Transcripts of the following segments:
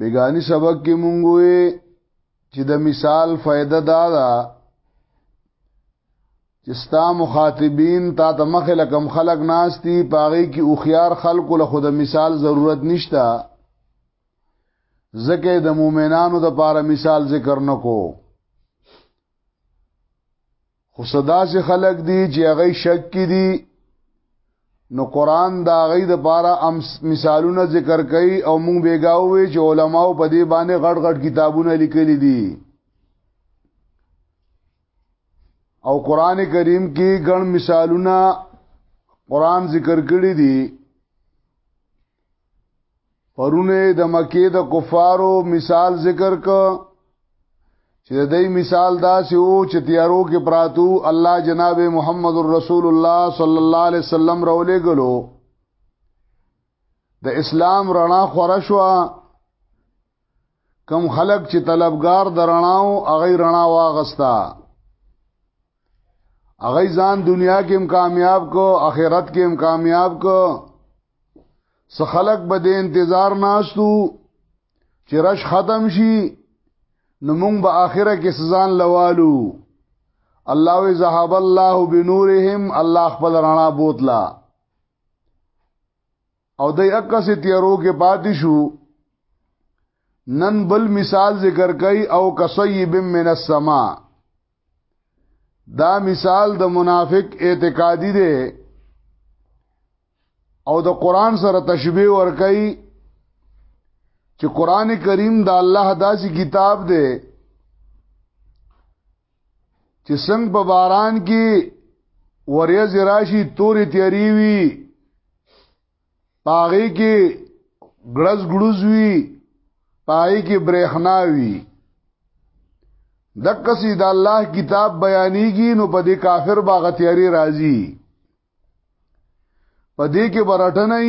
بیگانی سبق کې مونږ وې چې د مثال فائدہ دا ده چې ستا مخاطبین تا ته مخه لکم خلق ناشتي پاغي کې او خيار خلق له خود مثال ضرورت نشتا زکه د مؤمنانو د پاره مثال ذکر نکو خو صدا سي خلق دي چې هغه شک کې دي نو قران دا غي د پاره ام مثالونه ذکر کوي او مونږ بیګاوي چې علماو په دې باندې غټ غټ کتابونه لیکلي دي او قران کریم کې ګڼ مثالونه قران ذکر کړی دي پرونه د مکه د کفارو مثال ذکر ک چې د دې مثال دا چې او چې تیارو کې پراتو الله جناب محمد رسول الله صلی الله علیه وسلم راولې غلو د اسلام رڼا خورشوا کم خلق چې طلبګار درناو هغه رڼا واغستا هغه ځان دنیا کې هم کامیاب کو آخرت کې هم کامیاب کو سخلق به د انتظار ناشتو چې رش ختم شي نو موږ به آخره کې سزان لوالو الله وی ذهب الله بنورهم الله خپل رڼا بوتلا او د اکس تیرو کې پاتې شو نن بل مثال ذکر کوي او کصیب من السما دا مثال د منافق اعتقادي دی او د قران سره تشبیه ور کوي چې قران کریم د الله داسې کتاب دی چې څنګه په باران کې وریځ راشي تورې تیری وي پاغې کې ګړز ګړز وي پای کې برېښنا وي د قصې د الله کتاب بیانېږي نو په دې کافر باغ تیاری راځي په دې کې برټنې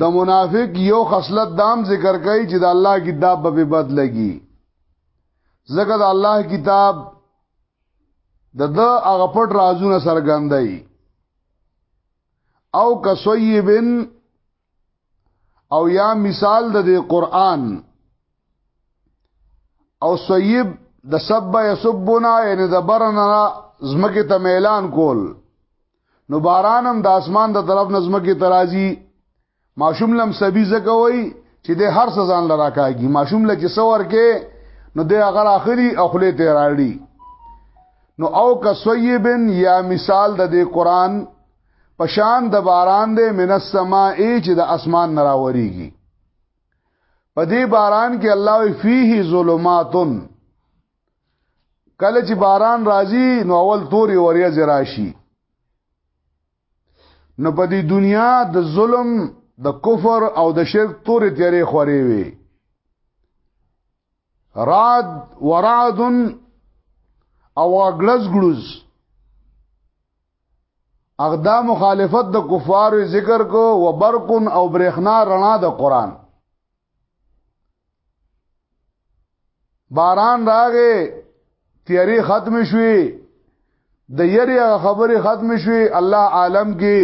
د منافق یو خصلت دام ذکر کوي چې د الله کتاب به بد لګي ځکه د الله کتاب د د هغه پټ رازونه سرګندای او کسویبن او یا مثال د دې قران او سیب د سب یسبنا یعنی د برنا زمکه ته اعلان کول نو باران هم د اسمان د طرف نظم کې ترازی ماشوم لم سبي زکوي چې د هر سزان لرا کاږي ماشوم لچ سور کې نو د هغه اخري اخلي ته راړي نو او کسویبن یا مثال د دې قران پشان د باران د من السما ای چې د اسمان نراوريږي په دې باران کې الله فيه ظلماتن کله چې باران راځي نو اول توري وریا زراشي نو په دې دنیا د ظلم د کفر او د شرک تورې تیرې خورې وي راد وراد او غلز غلز اغدا مخالفت د کفار ذکر کو و برق او برخنا رڼا د قران باران راغې تیاری ختم شوي د یری خبرې ختم شوي الله عالم کې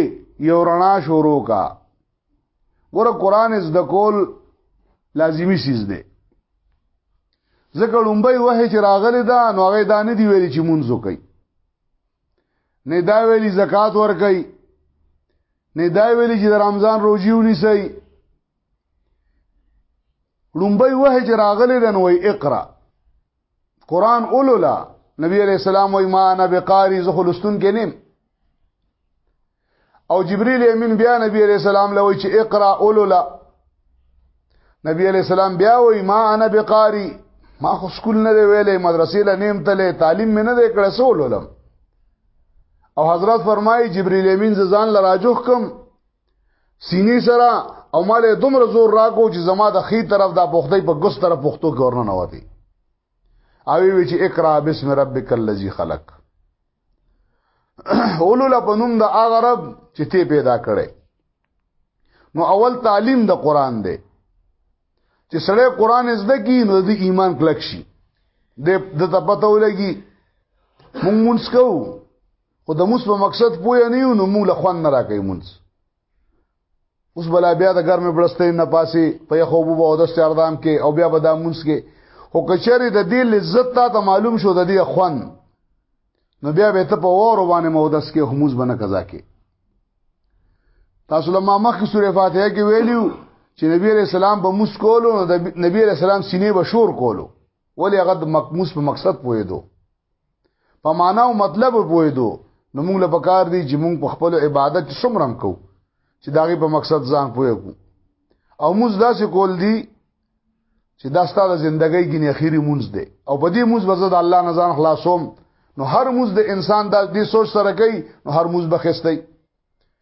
یو رڼا شروع کا ګور قران از د کول لازمی سیز دی ځکه لومبۍ وه چې راغلی دا نو هغه دانه دی ویلي چې مونږ وکړي نه دا ویلي زکات ورکړي نه دا ویلي چې د رمضان روزي ونیسي لومبي وه چې راغلي دن وای اقرا قران اولولا نبی علیہ السلام وای ما انا بقاری زخلستون کې نیم او جبرئیل امین بیا نبی علیہ السلام لوي چې اقرا اولولا نبی علیہ السلام بیا وای ما انا بقاری ما خو سکول نه دی ویلې مدرسې له نیم تلې تعلیم مې نه دی کړې سولولم او حضرت فرمایي جبرئیل امین ځان لراجوخ کوم سینې سره او مال دومره زور راکو چې زما د خې طرف دا پختې په ګس طرف پختو کې ورنه نه وتی او وی چې اقرا بسم ربک الذی خلق اولو لا پنوم د اغه رب چې ته پیدا کړي نو اول تعلیم د قران دی چې سړی قران زده کی نو د ایمان کلک شي د د پته ولګي مونږ مونږ کوو خو د موس په مقصد پوه نه یو نو موږ له خوان نه راکې مونږ اوس بلا بیا د ګرمې بلستې نه پاسي په یو خوب او د استردام کې او بیا به د مونږ کې خو کچري د دې لذت ته معلوم شو د دې خوان نو بیا به ته په اور باندې مودس کې هموز بنه قضا کې تاسو له ما مخکې سورې فاتحه کې ویلیو چې نبی رسول سلام به موس کولو نو د نبی رسول سلام سینې به شور کولو ولې هغه د مقموس په مقصد پوهېدو په معنا او مطلب پوي دو نو موږ له پکار دي چې موږ په خپل عبادت شمرم کو چې داغه په مقصد ځان پوي کو او موږ داسې کول دي چې دا ستاسو ژوندۍ ګنې اخیری موږ دي او په دې موږ بزد الله نه ځان خلاصوم نو هر موږ د انسان د دې سوچ سره کوي نو هر موږ بخښتای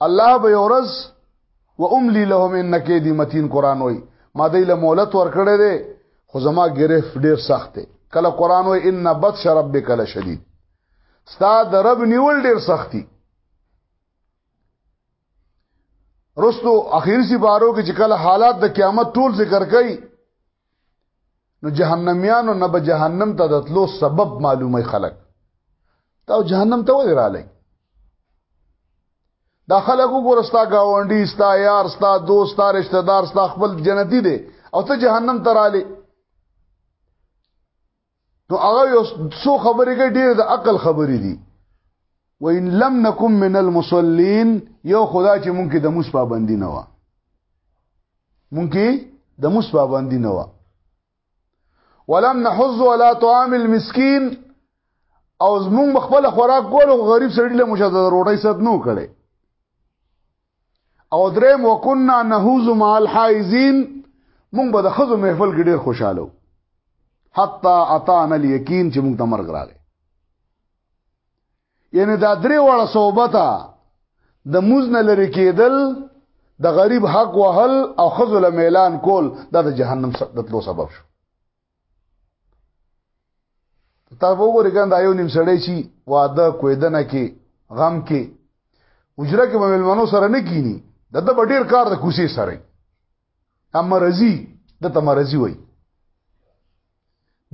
الله به ورز و املی لهم انک دی متین قران وای ما دی له مولت ور کړی دی خو زما گرفت ډیر سخت دی کله قران وای ان بطش ربک لشدید ستا د رب نیول ډیر سختی رستو اخیری سی بارو کې چې کله حالات د قیامت ټول ذکر کړي نو جهنميانو نه به جهنم ته دتلو سبب معلومه خلک تا جهنم ته ولې رااله دا خلک وګورستا گاونډي ستا یار ستا دوست ستا رشتہ دار ستا خپل جنتی دي او ته جهنم ته رااله نو هغه یو څو خبرې کې ډېر د عقل خبرې دي وان لم نکم من المصلين یو خدا چې مونږ کې د موس پابندي نه و مونږ کې د موس پابندي نه و ولم نحظ ولا طعام المسكين او زمونږ خپل خوراک کولو غریب سړي له مشاهده روټي ست نو کړي او دریم وکنا نهوز مع الحائزین مونږ به د خزو محفل کې ډیر خوشاله حتا اتانا الیقین چې مونږ ته مرګ راغی یعنی دا درې وړه صحبت د مزن لري کېدل د غریب حق وهل او خزل میلان کول دا د جهنم د تلو سبب شو تا وګورې ګنده یو نیم سړی چی واده کویدنه کې غم کې اجره کې ملمنو سره نه کینی د د ډیر کار د کوسی سره اما رضی د تمرزی وای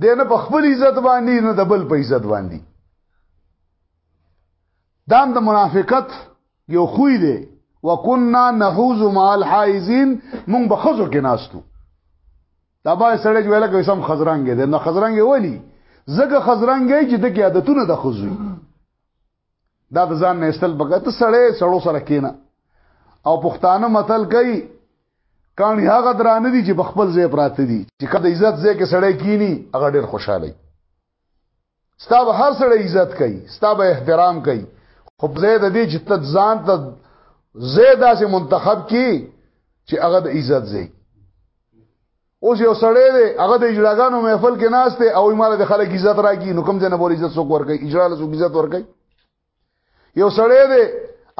د نه په خپل عزت باندې نه د بل په عزت باندې دام د منافقت یو خوې دی وکنا نحوز مع الحائزین مونږ به خزو کې ناستو دا با سړی چې ویل کوي سم خزرنګ دی نه خزرنګ ولی زګه خزرنګ چې د عادتونه د خزوي دا د ځان نه استل بګه ته سړی سړو سره کینا او پښتانه متل کوي کانی هغه درانه دي چې بخپل ځای پراته دي چې کله عزت ځای کې سړی کینی هغه ډیر خوشاله ستاب هر سره عزت کوي ستاب احترام کوي خو په زید دې چې تد ځان ته زیاده سي منتخب کی چې هغه د عزت زی اوس یو سړی دی هغه د اجلاګانو محفل کې ناشته او ایماله د خلک عزت راکی نو کوم ځای نه بول عزت څوک ورکي اجلاله څوک عزت ورکي یو سړی دی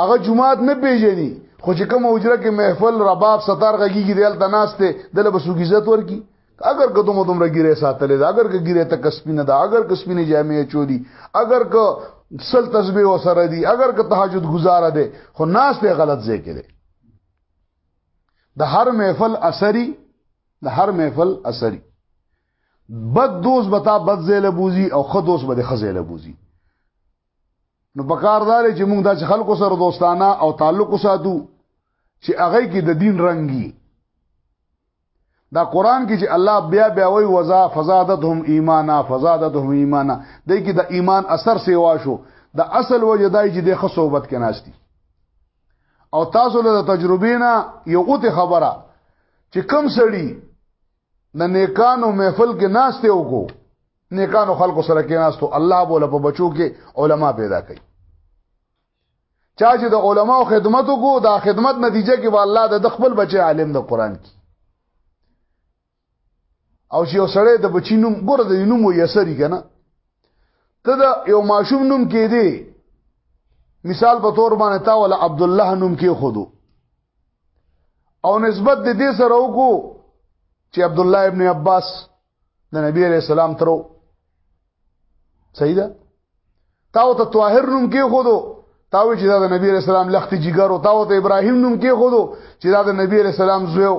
هغه جمعات نه پیژني خو چې کوم اجره کې محفل رباب ستار غږیږي دل تناسته دله بسو عزت ورکی اگر که دومره دومره ګیره ساتلې ده اگر که ګیره ته کسبینه ده اگر که سپینه جامې چولی اگر که سل تسبیح وسره دي اگر که تهجد گزاره ده خو ناس ته غلط ځای کې ده د هر محفل اثري د هر محفل اثري بد دوست به تا بد زیل بوزي او خه دوست به د خزیل بوزي نو په کار دار چې موږ د خلکو سره دوستانه او تعلق وساتو چې هغه کې د دین رنگي دا قران کې چې الله بیا بیا وای وزا فزادتهم ایمانا فزادتهم ایمانا د کې د ایمان اثر سیوا شو د اصل وجه دای چې د خصوبت کې ناشتي او تاسو له تجربې نه یو اوت خبره چې کم سړی نه نیکانو محفل کې ناس ته وکړو نیکانو خلکو سره کې ناس ته الله بوله په بچو کې علما پیدا کړي چا چې د علما خدمت وکړو دا خدمت نتیجه کې به الله د خپل بچي عالم د قران کې او چې یو سړی د بچی نوم ګوره د نوم و یسری کنه ته د یو ماشوم نوم کې دی مثال په تور باندې تا ولا عبد الله نوم کې خودو او نسبت د دې سره وکړو چې عبد الله ابن عباس د نبی عليه السلام ترو صحیح ده تاو ته طاهر نوم کې خودو تاو چې دا د نبی عليه السلام لخت جګر او تاو ته ابراهيم نوم کې خودو چې دا د نبی عليه السلام زوی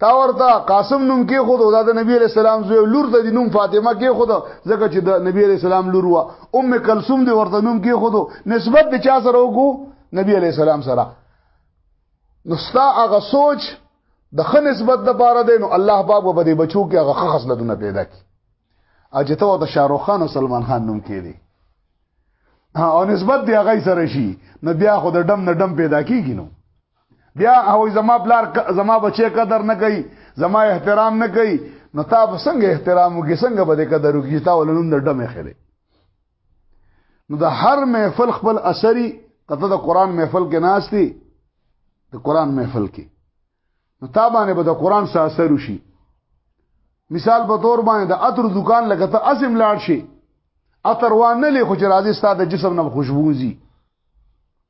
تا ورته قاسم نوم کې خود او د نبی علی السلام زوی لور ته د نوم فاطمه کې خود ځکه چې د نبی علی السلام لور وا ام کلثوم دی ورته نوم کې خود نسبت د چا سره وګو نبی علی السلام سره نو ستا هغه سوچ د خ نسبت د پاره دی نو الله پاک به دې بچو کې هغه خصلتونه پیدا کړي اجه ته د شاروخ خان او سلمان خان نوم کې دی او نسبت دی هغه سره شي نو بیا خو د دم نه دم پیدا کیږي نو بیا هغه زما بلار زما بچي قدر نه کوي زما احترام نه کوي نو تا به څنګه احترام وکي څنګه به قدر وکي تا ولنوم د دم خېره نو د هر محفل خپل اثري کته د قران محفل کې ناشتي د قران محفل کې نو تا باندې به د قران سره اثر وشي مثال په تور باندې د عطر دکان لکه ته اسم لاړ شي عطر وانه لې خو چې راځي ستاسو د جسم نه خوشبوزي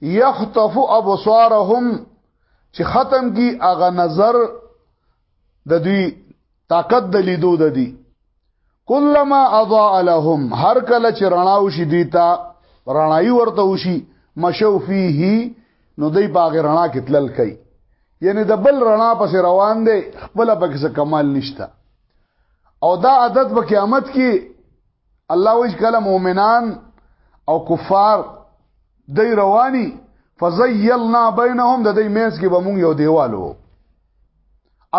یخطف ابصارهم چې ختم کی اغه نظر د دوی طاقت د لیدو د دی کلما اضاء لهم هر کله چې رڼاو شي دوی ته رڼای ورته وشي مشو فيه نو دوی باغ رڼا کې تلل کوي یعنی د بل رڼا پس روان دی خپل پکې څه کمال نشته او دا عادت په قیامت کې الله ویش کله مؤمنان او کفار دی رواني فزیلنا بینهم د دې مینس کې به مونږ یو دیوالو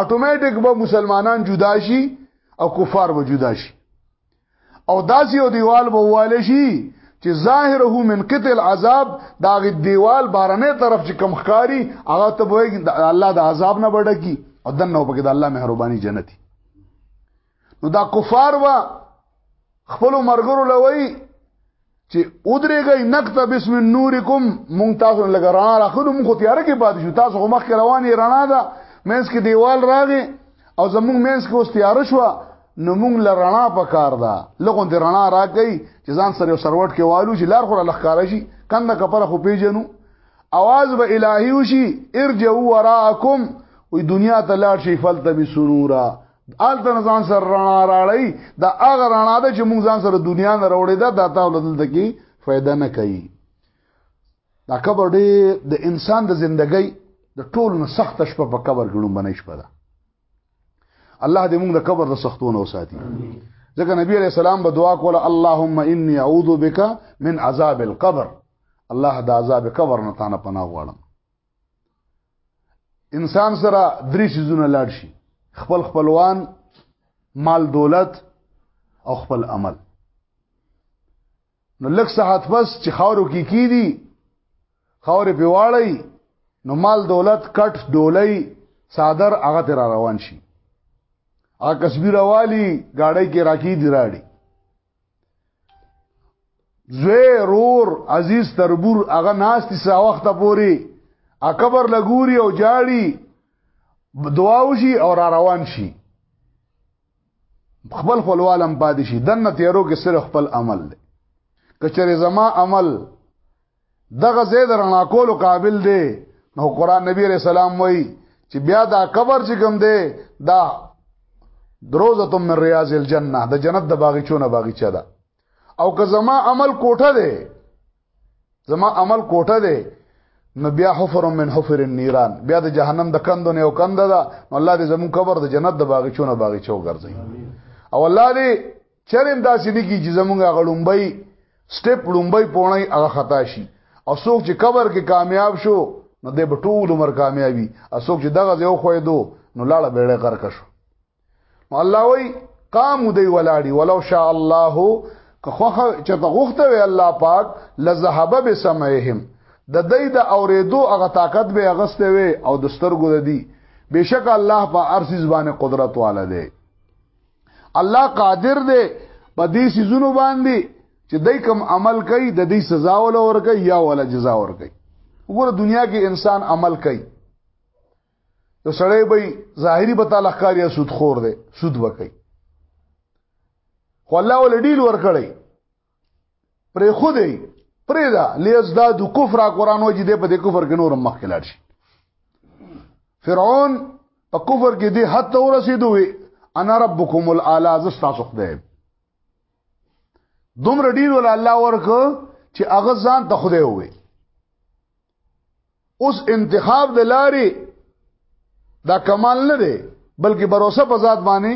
اتوماتیک به مسلمانان جدا شي او کفار به جدا شي او داسې یو دیوال به واله شي چې ظاهره من قتل عذاب دا غي دیوال بارنه طرف چې کم خکاری هغه ته به الله د عذاب نه بډکی او دنه په کې د الله مهرباني جنتی نو دا کفار وا خپل مرګرو لوي چې ودرېږي نقطه بسم نورکم مونږ تاسو لګ رڼا راخلو مونږ خو تیار کې پات شو تاسو خو مخ رواني رڼا ده مینس کې دیوال راغی او زمونږ مینس کې اوس تیار شو نو مونږ ل رڼا په کار ده لغون دی رڼا راکې چې ځان سره یو سروټ کې والو چې لار خو لخ کار شي کنده کپره خو پیژنو اواز به الهي وشي ارجو وراءکم وي دنیا ته لاړ شي فلتمسنورا آل تن ځان سره رڼا راړی دا هغه رڼا ده چې موږ ځان سره دنیا نه راوړی دا دا تا ولدل دکی فائدہ نه کوي دا قبر دی د انسان د زندګۍ د ټول نه سخت شپه په قبر کې لوم بنې شپه ده الله دې موږ د قبر د سختونو وساتي ځکه نبی عليه السلام به دعا کوله اللهم اني اعوذ بك من عذاب القبر الله د عذاب قبر نه تانه پناه غواړم انسان سره درې سيزونه لاړ شي خپل خپلوان مال دولت او خپل عمل نو لک ساعت پس چې خاورو کې کی دي خاورې په واړی نو مال دولت کټ ډولۍ صادر هغه تر روان شي ا کسبی روالی گاڑی کې راکی دی راړي زوی رور عزیز تربور هغه ناس دي سا وخت پوري اکبر لګوري او جاړي دعا وشي او را روان شي خپل خپلوالم پادشي دنه تیرو کې سره خپل عمل دی کچره زما عمل دغه زید رڼا کولو قابل دی نو قران نبی علیہ السلام وای چې بیا دا قبر چې کوم دی دا دروزه من ریاض الجنه د جنت د باغچونه باغچه ده او که زما عمل کوټه دی زما عمل کوټه دی نو بیا حفر من حفر النيران بیا د جهنم د کندو نه یو کند ده نو الله دې زمون قبر د جنت د باغچونه باغچو ګرځي او الله دې چرېم داسې نه کی چې زمونږ غړومبای سټپ لومبای پونای هغه خطا شي او څوک چې قبر کې کامیاب شو نو د بټول عمر کامیابی او څوک چې دغه یو خوې دو نو لاړه بیړې غرق شو نو الله وای قام دی ولاړی ولو شاء الله که خو چې ته غوښته وی الله پاک لذهب بسمعهم د دې د اوریدو هغه طاقت به اغسته وي او د سترګو د دي بشک الله په ارسیز باندې قدرت والا دی الله قادر دی په دې سيزونو باندې چې دای کوم عمل کوي د دې سزا ول اور کوي یا ول جزا ور کوي وګوره دنیا کې انسان عمل کوي یو سړی به ظاهری به تعالی ښکاریا سود خور دی سود وکړي خو الله ول ډیل ور کړی پرې خو دی پرې دا لیزداد کفر قرآن وجې دی په دې کفر کې نور مخ کلاړ شي فرعون په کفر کې دی حتی ورسېدو وي انا ربکم الاعلى زستا سخده دومره ډیر ول الله ورک چې هغه ځان ته خدای وي اوس انتخاب د لارې دا کمال نه دی بلکې باور په ذات باندې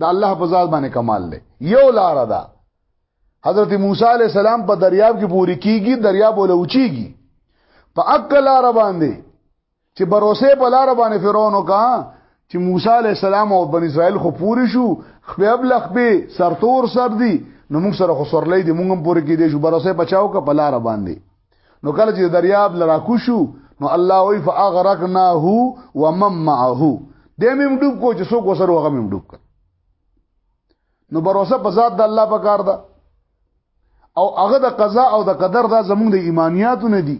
د الله په ذات باندې کمال دی یو لار ده حضرت موسی علی السلام په دریاب کې پوری کیږي دریاب ولوچیږي په اکل لار باندې چې بروسه په لار باندې فرعون وکا چې موسی علی السلام او بنی اسرائیل خو پوری شو خپل لخ به سرتور سر دی نو موږ سره خو سرلې دی موږ هم پوری کې دی شو بروسه بچاو کا په لار باندې نو کله چې دریاب لرا کو شو نو الله وی فاغرقناه ومن معه دې مې ډوب کو چې څوک وسره هغه مې ډوب کړ نو باروسه په ذات د الله په کار ده او هغه د قضا او د قدر دا زمونږ د ایمانیاتو نه دي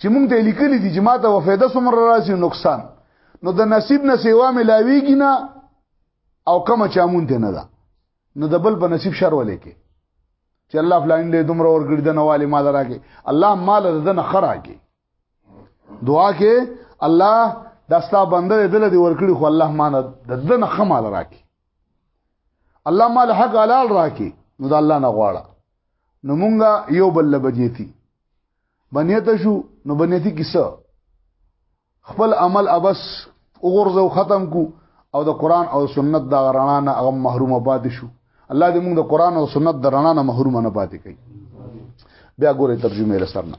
چې مونږ ته لیکلي دي چې ماته و فایده سمره راسي نقصان نو د نصیب نه سیوا ملاویږي نه او کوم چا مونږ ته نه ده نو د بل په نصیب شر ولې کې چې الله فلان دې دومره ورګړي د نواله مال راکې الله مال د نه خراکې دعا کې الله داستا بنده دل دی ورکړي خو الله ما نه دنه خمال راکي الله مال حق حلال راکي نو د الله نه غواړه نو مونږه یو بل لبجیتی بنیت شو نو بنیتی کیسه خپل عمل ابس وګورځو ختم کو او د قران او سنت دا رڼا نه هغه محروم پاتې شو الله دې موږ د قران او سنت د رڼا نه محروم نه پاتې کړي بیا ګوره ترجمه رسرنه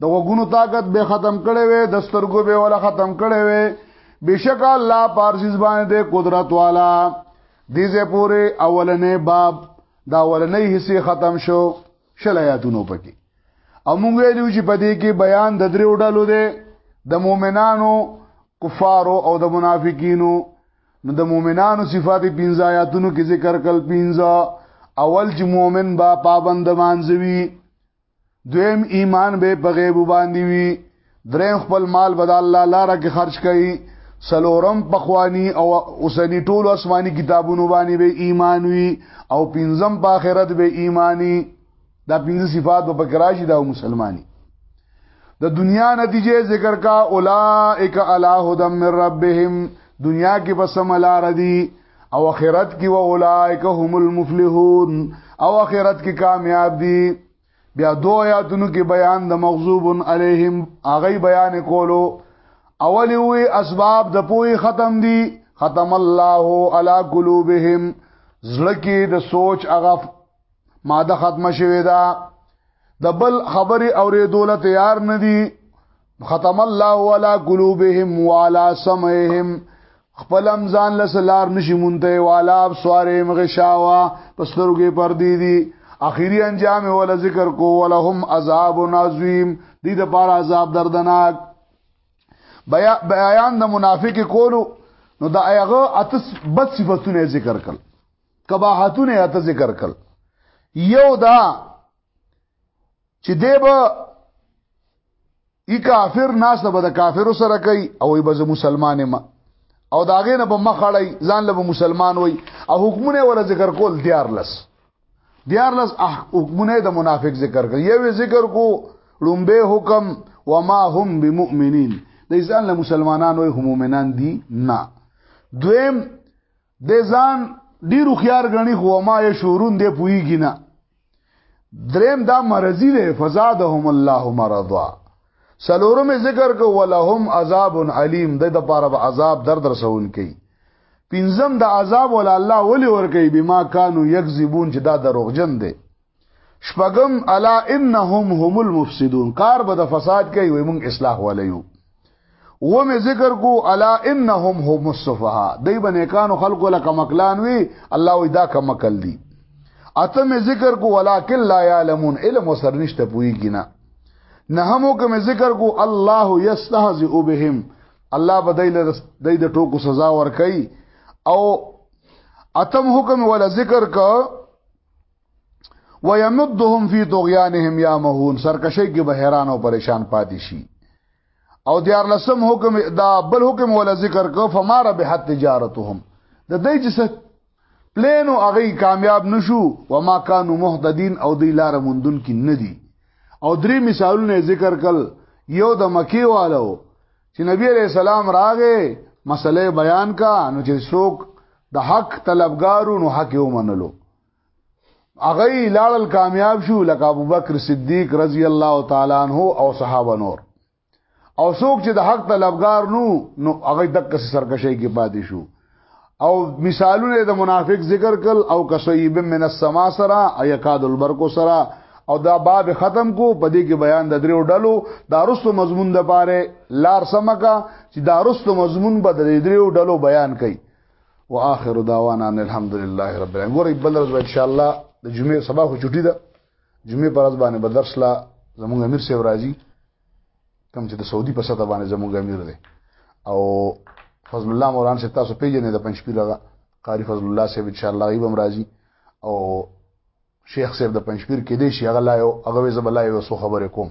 د وګونو طاقت به ختم کړي وي د سترګو به ولا ختم کړي وي بشک الله پارسیز باندې قدرت والا دیزه پوره اولنې باب دا اولنې حصے ختم شو شلایاتونو پکې او موږ ویلو چې په دې کې بیان د درې وډلو دی د مؤمنانو کفارو او د منافقینو نو د مؤمنانو صفات پنځه آیاتونو کې ذکر کړل پنځه اول چې مؤمن با پابند مانځوي دویم ایمان به په غیب باندې وي دریم خپل مال به د الله لپاره کې خرج کړي سلورم پخوانی او اوسنی ټول آسماني کتابونو باندې به ایمان وي او پنځم په آخرت به ایمانی دا پنځه صفات په پکراشي دا مسلمانی د دنیا نتیجې ذکر کا اولائک علی هدم من ربهم دنیا کې بسم الله ردی او اخرت کې و اولائک هم المفلحون او اخرت کې کامیاب دي بیا دو آیاتونو کې بیان د مغضوب علیهم اغه بیان کولو اولی وی اسباب د پوی ختم دي ختم الله علی قلوبهم زړه کې د سوچ اغه ماده ختمه شوې ده د بل خبري اورې دوله تیار نه دي ختم الله ولا قلوبهم ولا سمعهم خپلم ځان لسلار نشي مونته والا ابصارهم غشاوا پسترګې پر دي دي اخیری انجام ولا ذکر کو ولهم عذاب عظیم دې د بار عذاب دردناک بیا بیان د منافق کولو نو دا هغه اتس بد صفاتونه ذکر کړل کباحتونه یا ته ذکر کړ یو دا چې دی به ای کافر ناس به د کافر سره کوي او ای به مسلمان ما او دا غینه به مخړی ځان له مسلمان وای او حکمونه ولا ذکر کول دیار لس دیار لس حکمونه د منافق ذکر کوي یو ذکر کو لومبه حکم وما هم بمؤمنین د ځان له مسلمانانو هم مؤمنان دي نه دویم د ځان ډیر خيار غني خو ما یې شورون دی پويږي نه دریم دا مرضی دی فزادهم الله مرضا سلورم ذکر کو ولهم عذاب علیم د د پاره عذاب درد رسون کی پنځم د عذاب ول الله ولی ور کوي بما کانوا یکذبون چې دا دروغجن دی شپغم الا انهم هم المفسدون کار به د فساد کوي وي مونږ اصلاح ولایو و می ذکر کو الا انهم هم السفها دی بنه کانو خلق له کمکلان وی الله وی دا کمکل دی اته می ذکر کو ولکن لا یعلمون علم وسر نشته پوی کینا نه همو کوم ذکر کو الله یستهزئ بهم الله بدایل دای د ټوکو سزا ور کوي او اتم حکم ولا ذکر کا ويمدهم في طغيانهم يعمهون سرکشي کې به حیران او پریشان پاتې شي او دیار لسم حکم دا بل حکم ولا ذکر کو فما ربحت تجارتهم د دې چې پلینو هغه کامیاب نشو و ما کانو مهتدین او دی لار مندون کې ندي او درې مثالونه ذکر کړل یو د مکی والو چې نبی علیہ السلام راغې مسله بیان کا نو چې څوک د حق طلبګارو نو حق ومنلو هغه لاړل کامیاب شو لکه ابوبکر صدیق رضی الله تعالی عنہ او صحابه نور او څوک چې د حق طلبګار نو نو هغه دک سرکشي کې پاتې شو او مثالونه د منافق ذکر کل او کسیب من السما سرا ایکاد البرق سرا او دا باب ختم کو پدې کې بیان د دریو ډلو دا رستو مضمون د پاره لار سمکا چې دا رستو مضمون به د دریو ډلو بیان کړي واخر دعوانا ان الحمد لله رب العالمین ګورې بل ورځ ان شاء الله د جمعې سبا خو چټي ده جمعې پر ورځ باندې به درس لا زموږ امیر سیو راځي کوم چې د سعودي په سطح باندې زموږ امیر دی او فضل الله موران چې تاسو پیژنې د پنځپیر هغه قاری فضل الله صاحب ان شاء الله غیب هم راځي او شیخ صاحب د پنځپیر کې دی شي هغه لا یو هغه زبر لا یو خبرې کوم